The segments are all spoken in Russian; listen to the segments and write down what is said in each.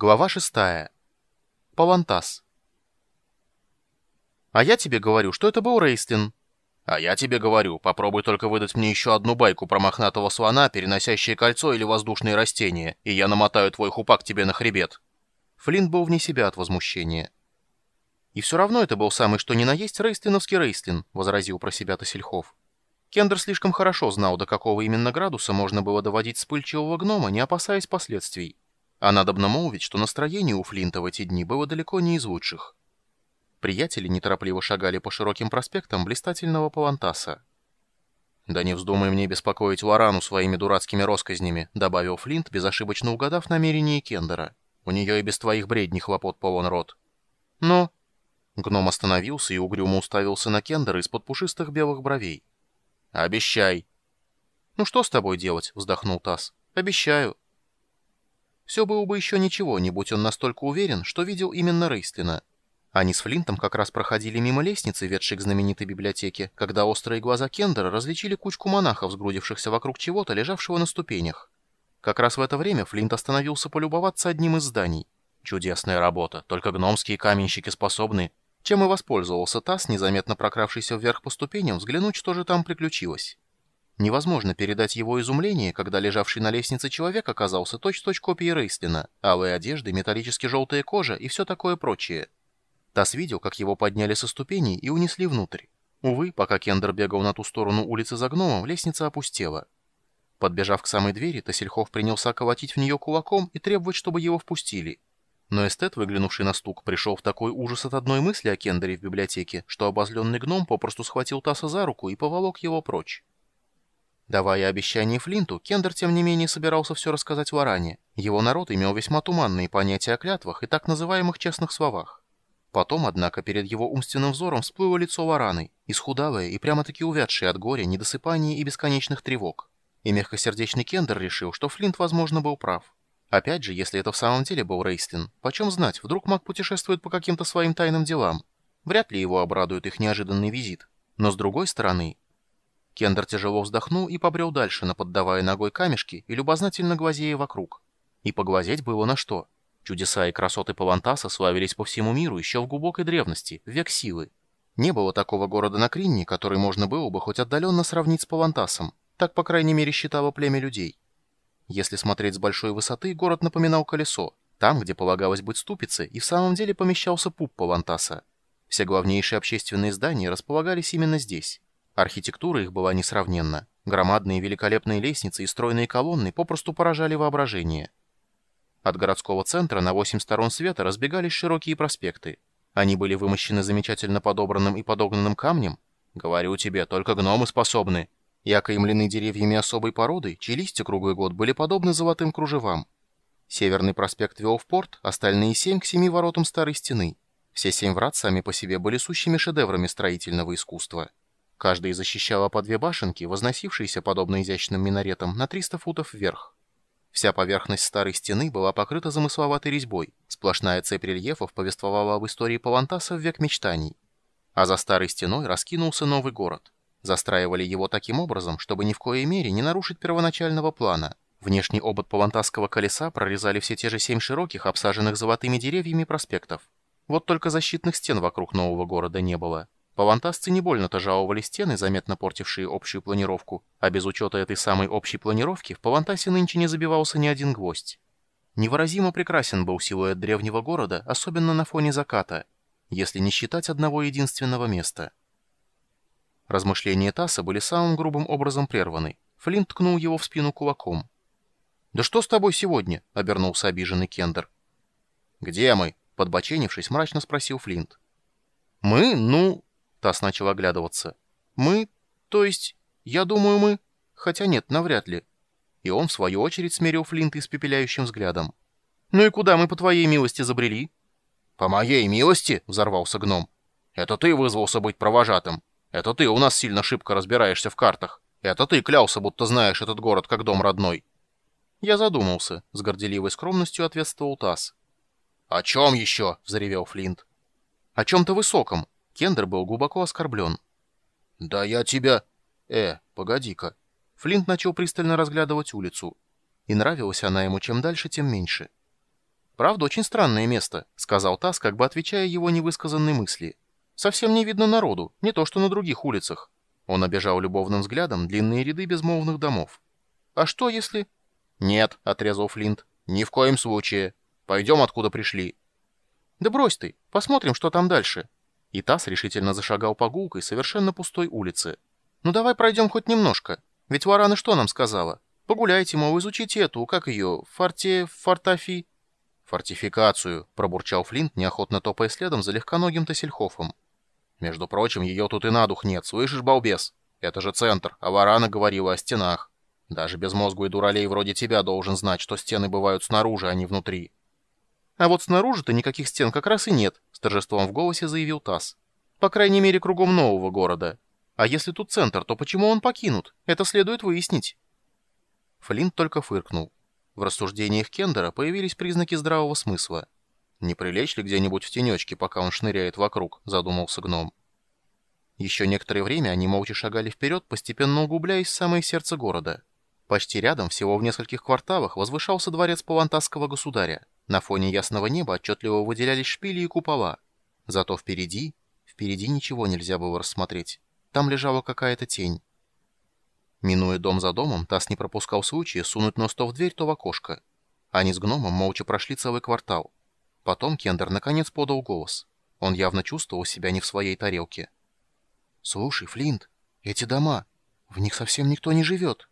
Глава шестая. Палантас. «А я тебе говорю, что это был Рейстлин». «А я тебе говорю, попробуй только выдать мне еще одну байку про мохнатого слона, переносящее кольцо или воздушные растения, и я намотаю твой хупак тебе на хребет». Флинт был вне себя от возмущения. «И все равно это был самый что ни на есть Рейстлиновский Рейстлин», — возразил про себя Тосельхов. Кендер слишком хорошо знал, до какого именно градуса можно было доводить вспыльчивого гнома, не опасаясь последствий. А надобно молвить, что настроение у Флинта в эти дни было далеко не из лучших. Приятели неторопливо шагали по широким проспектам блистательного Палантаса. «Да не вздумай мне беспокоить Лорану своими дурацкими росказнями», добавил Флинт, безошибочно угадав намерение Кендера. «У нее и без твоих бредней хлопот полон рот». «Но...» Гном остановился и угрюмо уставился на Кендера из-под пушистых белых бровей. «Обещай». «Ну что с тобой делать?» — вздохнул Тасс. «Обещаю». Все было бы еще ничего, не будь он настолько уверен, что видел именно Рейстлина. Они с Флинтом как раз проходили мимо лестницы, ведшей к знаменитой библиотеке, когда острые глаза Кендера различили кучку монахов, сгрудившихся вокруг чего-то, лежавшего на ступенях. Как раз в это время Флинт остановился полюбоваться одним из зданий. Чудесная работа, только гномские каменщики способны чем и воспользовался Тасс, незаметно прокравшийся вверх по ступеням, взглянуть, что же там приключилось. Невозможно передать его изумление, когда лежавший на лестнице человек оказался точь-точь копией Рейстлина, алые одежды, металлически желтая кожа и все такое прочее. Тасс видел, как его подняли со ступеней и унесли внутрь. Увы, пока Кендер бегал на ту сторону улицы за гномом, лестница опустела. Подбежав к самой двери, Тассельхов принялся колотить в нее кулаком и требовать, чтобы его впустили. Но эстет, выглянувший на стук, пришел в такой ужас от одной мысли о Кендере в библиотеке, что обозленный гном попросту схватил Таса за руку и поволок его прочь. Давая обещание Флинту, Кендер, тем не менее, собирался все рассказать Варане. Его народ имел весьма туманные понятия о клятвах и так называемых честных словах. Потом, однако, перед его умственным взором всплыло лицо Вараны, исхудалое и прямо-таки увядшее от горя, недосыпания и бесконечных тревог. И мягкосердечный Кендер решил, что Флинт, возможно, был прав. Опять же, если это в самом деле был Рейстлин, почем знать, вдруг маг путешествует по каким-то своим тайным делам. Вряд ли его обрадует их неожиданный визит. Но с другой стороны... Кендер тяжело вздохнул и побрел дальше, наподдавая ногой камешки и любознательно глазея вокруг. И поглазеть было на что. Чудеса и красоты Палантаса славились по всему миру еще в глубокой древности, в век силы. Не было такого города на Кринне, который можно было бы хоть отдаленно сравнить с Палантасом. Так, по крайней мере, считало племя людей. Если смотреть с большой высоты, город напоминал колесо. Там, где полагалось быть ступицей, и в самом деле помещался пуп Палантаса. Все главнейшие общественные здания располагались именно здесь. Архитектура их была несравненна. Громадные великолепные лестницы и стройные колонны попросту поражали воображение. От городского центра на восемь сторон света разбегались широкие проспекты. Они были вымощены замечательно подобранным и подогнанным камнем. Говорю тебе, только гномы способны и окаймлены деревьями особой породы, чьи листья круглый год были подобны золотым кружевам. Северный проспект вел в порт, остальные семь к семи воротам старой стены. Все семь врат сами по себе были сущими шедеврами строительного искусства. Каждая защищала по две башенки, возносившиеся, подобно изящным минаретам, на 300 футов вверх. Вся поверхность старой стены была покрыта замысловатой резьбой. Сплошная цепь рельефов повествовала об истории Палантаса в век мечтаний. А за старой стеной раскинулся новый город. Застраивали его таким образом, чтобы ни в коей мере не нарушить первоначального плана. Внешний обод палантасского колеса прорезали все те же семь широких, обсаженных золотыми деревьями проспектов. Вот только защитных стен вокруг нового города не было. Палантасцы не больно-то жаловали стены, заметно портившие общую планировку, а без учета этой самой общей планировки в Палантасе нынче не забивался ни один гвоздь. Невыразимо прекрасен был силуэт древнего города, особенно на фоне заката, если не считать одного единственного места — Размышления Тасса были самым грубым образом прерваны. Флинт ткнул его в спину кулаком. «Да что с тобой сегодня?» — обернулся обиженный Кендер. «Где мы?» — подбоченившись, мрачно спросил Флинт. «Мы? Ну...» — Тасс начал оглядываться. «Мы? То есть... Я думаю, мы... Хотя нет, навряд ли». И он, в свою очередь, смерил Флинта испепеляющим взглядом. «Ну и куда мы, по твоей милости, забрели?» «По моей милости?» — взорвался гном. «Это ты вызвался быть провожатым. Это ты у нас сильно шибко разбираешься в картах. Это ты клялся, будто знаешь этот город как дом родной. Я задумался, с горделивой скромностью ответствовал Тасс. «О чем еще?» — взревел Флинт. «О чем-то высоком». Кендер был глубоко оскорблен. «Да я тебя...» «Э, погоди-ка». Флинт начал пристально разглядывать улицу. И нравилась она ему чем дальше, тем меньше. «Правда, очень странное место», — сказал Тасс, как бы отвечая его невысказанной мысли. «Совсем не видно народу, не то что на других улицах». Он обежал любовным взглядом длинные ряды безмолвных домов. «А что, если...» «Нет», — отрезал Флинт, — «ни в коем случае. Пойдем, откуда пришли». «Да брось ты, посмотрим, что там дальше». И Тасс решительно зашагал по гулкой, совершенно пустой улице. «Ну давай пройдем хоть немножко. Ведь Варана что нам сказала? Погуляйте, мол, изучите эту, как ее, форте... фортафи...» «Фортификацию», — пробурчал Флинт, неохотно топая следом за легконогим Тассельхофом. «Между прочим, ее тут и на дух нет, слышишь, балбес? Это же центр, а Варана говорила о стенах. Даже безмозглый дуралей вроде тебя должен знать, что стены бывают снаружи, а не внутри». «А вот снаружи-то никаких стен как раз и нет», — с торжеством в голосе заявил Тасс. «По крайней мере, кругом нового города. А если тут центр, то почему он покинут? Это следует выяснить». Флинт только фыркнул. В рассуждениях Кендера появились признаки здравого смысла. «Не прилечь ли где-нибудь в тенечке, пока он шныряет вокруг?» — задумался гном. Еще некоторое время они молча шагали вперед, постепенно углубляясь в самое сердце города. Почти рядом, всего в нескольких кварталах, возвышался дворец палантасского государя. На фоне ясного неба отчетливо выделялись шпили и купола. Зато впереди... Впереди ничего нельзя было рассмотреть. Там лежала какая-то тень. Минуя дом за домом, Тасс не пропускал случая сунуть нос то в дверь, то в окошко. Они с гномом молча прошли целый квартал. Потом Кендер наконец подал голос. Он явно чувствовал себя не в своей тарелке. «Слушай, Флинт, эти дома, в них совсем никто не живет».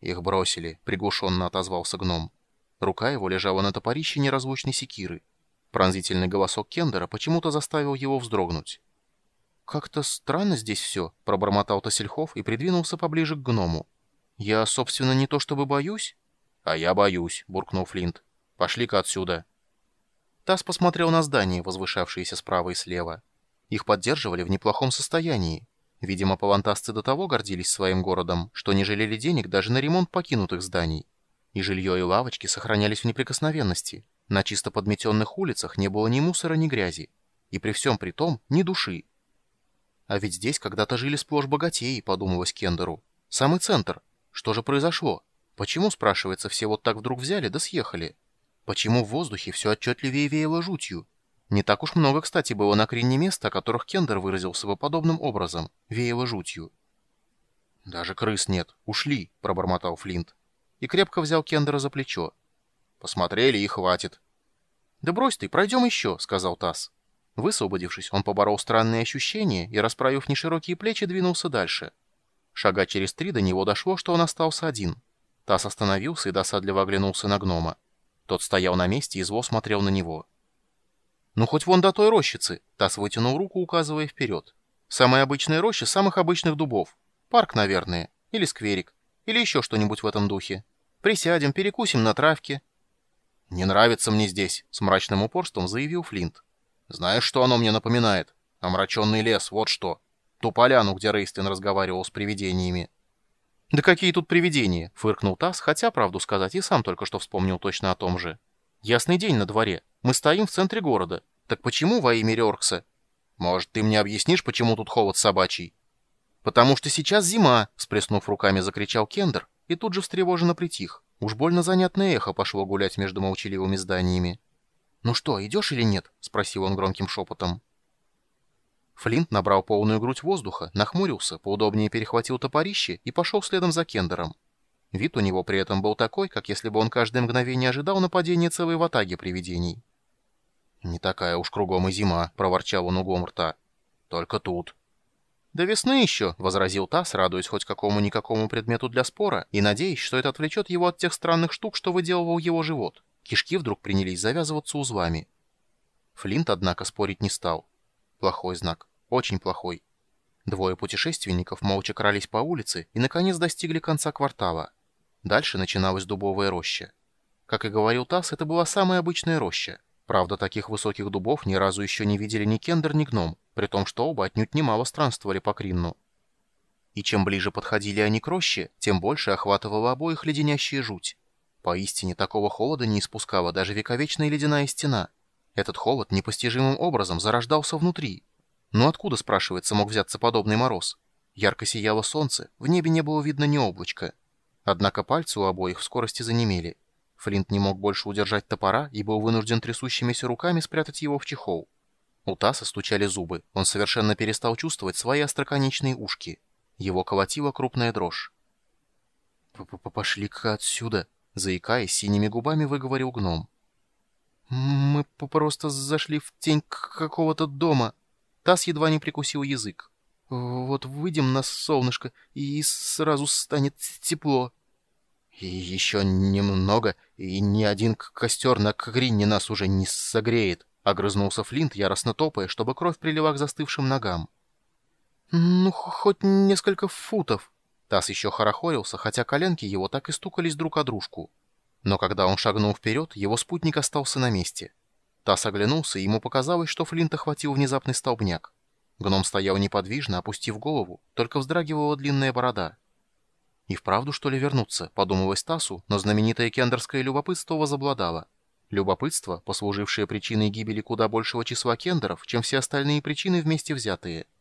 «Их бросили», — приглушенно отозвался гном. Рука его лежала на топорище неразлучной секиры. Пронзительный голосок Кендера почему-то заставил его вздрогнуть. «Как-то странно здесь все», — пробормотал Тосельхов и придвинулся поближе к гному. «Я, собственно, не то чтобы боюсь». «А я боюсь», — буркнул Флинт. «Пошли-ка отсюда». Тасс посмотрел на здания, возвышавшиеся справа и слева. Их поддерживали в неплохом состоянии. Видимо, павантасцы до того гордились своим городом, что не жалели денег даже на ремонт покинутых зданий. И жилье и лавочки сохранялись в неприкосновенности. На чисто подметенных улицах не было ни мусора, ни грязи. И при всем при том ни души. А ведь здесь когда-то жили сплошь богатеи, подумалось Кендеру. Самый центр. Что же произошло? Почему, спрашивается, все вот так вдруг взяли да съехали? Почему в воздухе все отчетливее веяло жутью? Не так уж много, кстати, было на Кринне мест, о которых Кендер выразился бы подобным образом. Веяло жутью. «Даже крыс нет. Ушли», — пробормотал Флинт. И крепко взял Кендера за плечо. «Посмотрели и хватит». «Да брось ты, пройдем еще», — сказал Тасс. Высвободившись, он поборол странные ощущения и, расправив неширокие плечи, двинулся дальше. Шага через три до него дошло, что он остался один. Тасс остановился и досадливо оглянулся на гнома. Тот стоял на месте и зло смотрел на него. «Ну, хоть вон до той рощицы!» Тасс вытянул руку, указывая вперед. «Самая обычная роща самых обычных дубов. Парк, наверное. Или скверик. Или еще что-нибудь в этом духе. Присядем, перекусим на травке». «Не нравится мне здесь», — с мрачным упорством заявил Флинт. Знаешь, что оно мне напоминает? Омраченный лес, вот что. Ту поляну, где Рейстлин разговаривал с привидениями. «Да какие тут привидения?» — фыркнул Тасс, хотя, правду сказать, и сам только что вспомнил точно о том же. «Ясный день на дворе. Мы стоим в центре города. Так почему во имя Рёркса?» «Может, ты мне объяснишь, почему тут холод собачий?» «Потому что сейчас зима!» — всплеснув руками, закричал Кендер, и тут же встревоженно притих. Уж больно занятное эхо пошло гулять между молчаливыми зданиями. «Ну что, идешь или нет?» — спросил он громким шепотом. Флинт набрал полную грудь воздуха, нахмурился, поудобнее перехватил топорище и пошел следом за Кендером. Вид у него при этом был такой, как если бы он каждое мгновение ожидал нападения целой ватаги привидений. «Не такая уж кругом и зима», — проворчал он углом рта. «Только тут». «До весны еще», — возразил Тасс, радуясь хоть какому-никакому предмету для спора и надеясь, что это отвлечет его от тех странных штук, что выделывал его живот. Кишки вдруг принялись завязываться узлами. Флинт, однако, спорить не стал. Плохой знак. Очень плохой. Двое путешественников молча крались по улице и, наконец, достигли конца квартала. Дальше начиналась дубовая роща. Как и говорил Тасс, это была самая обычная роща. Правда, таких высоких дубов ни разу еще не видели ни Кендер, ни Гном, при том, что оба отнюдь немало странствовали по Кринну. И чем ближе подходили они к роще, тем больше охватывала обоих леденящая жуть. Поистине такого холода не испускала даже вековечная ледяная стена. Этот холод непостижимым образом зарождался внутри. Но откуда, спрашивается, мог взяться подобный мороз? Ярко сияло солнце, в небе не было видно ни облачка. Однако пальцы у обоих в скорости занемели. Флинт не мог больше удержать топора и был вынужден трясущимися руками спрятать его в чехол. У Таса стучали зубы, он совершенно перестал чувствовать свои остроконечные ушки. Его колотила крупная дрожь. «Пошли-ка отсюда!» — заикаясь, синими губами выговорил гном. «Мы просто зашли в тень какого-то дома». Тасс едва не прикусил язык. «Вот выйдем на солнышко, и сразу станет тепло». «И еще немного, и ни один костер на Крине нас уже не согреет», — огрызнулся Флинт, яростно топая, чтобы кровь прилила к застывшим ногам. «Ну, хоть несколько футов». Тасс еще хорохорился, хотя коленки его так и стукались друг о дружку. Но когда он шагнул вперед, его спутник остался на месте. Тасс оглянулся, и ему показалось, что Флинт охватил внезапный столбняк. Гном стоял неподвижно, опустив голову, только вздрагивала длинная борода. «И вправду, что ли, вернуться?» — подумалось Тасу, но знаменитое кендерское любопытство возобладало. Любопытство, послужившее причиной гибели куда большего числа кендеров, чем все остальные причины вместе взятые —